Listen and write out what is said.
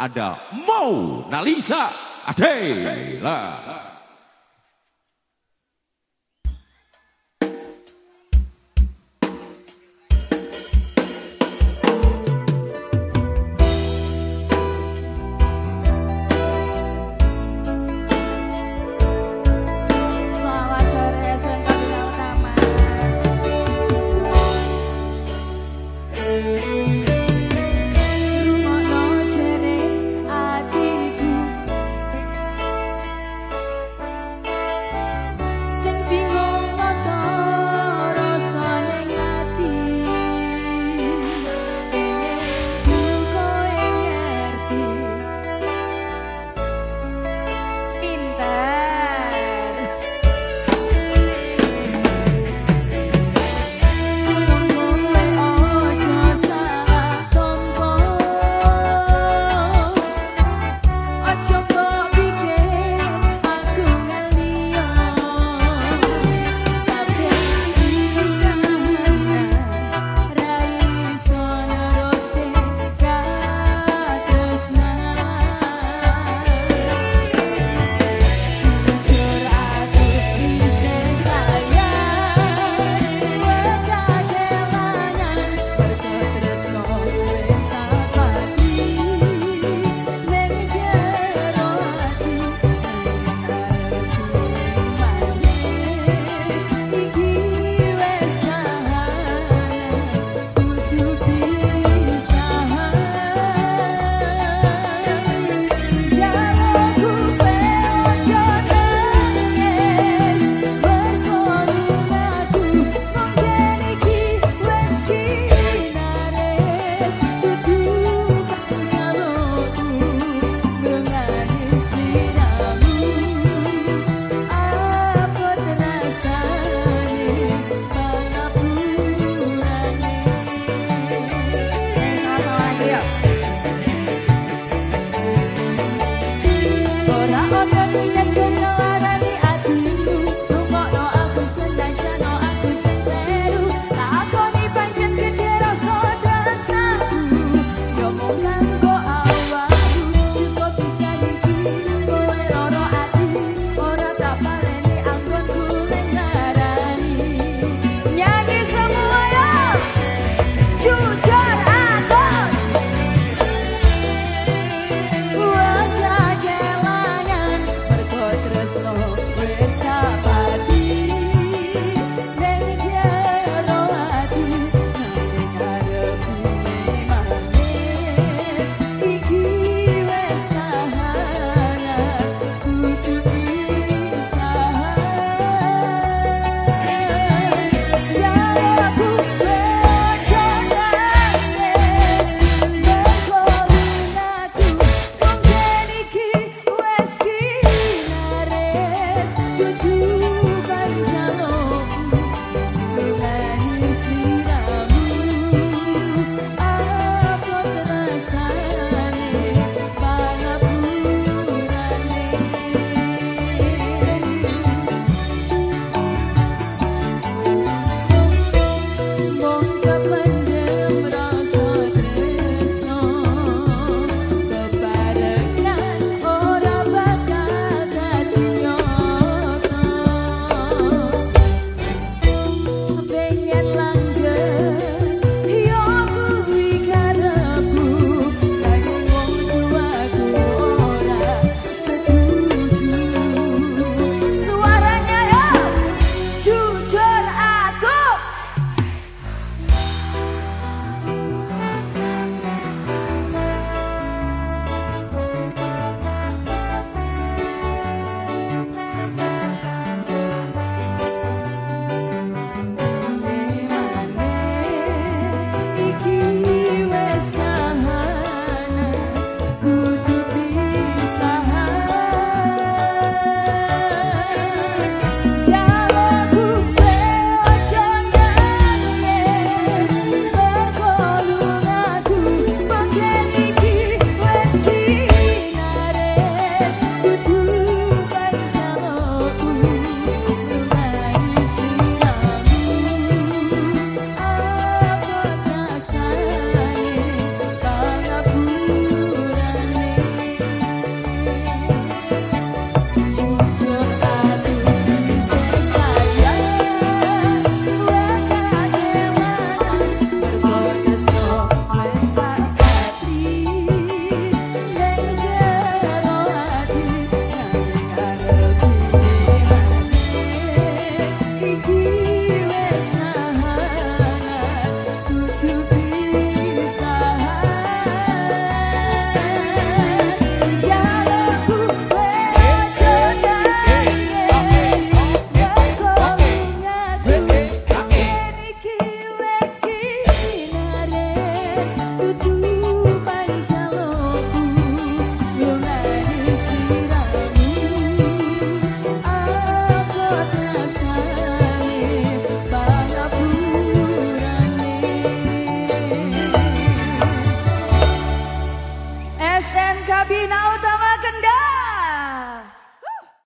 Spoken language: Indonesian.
ada mau, Nalisa Adela.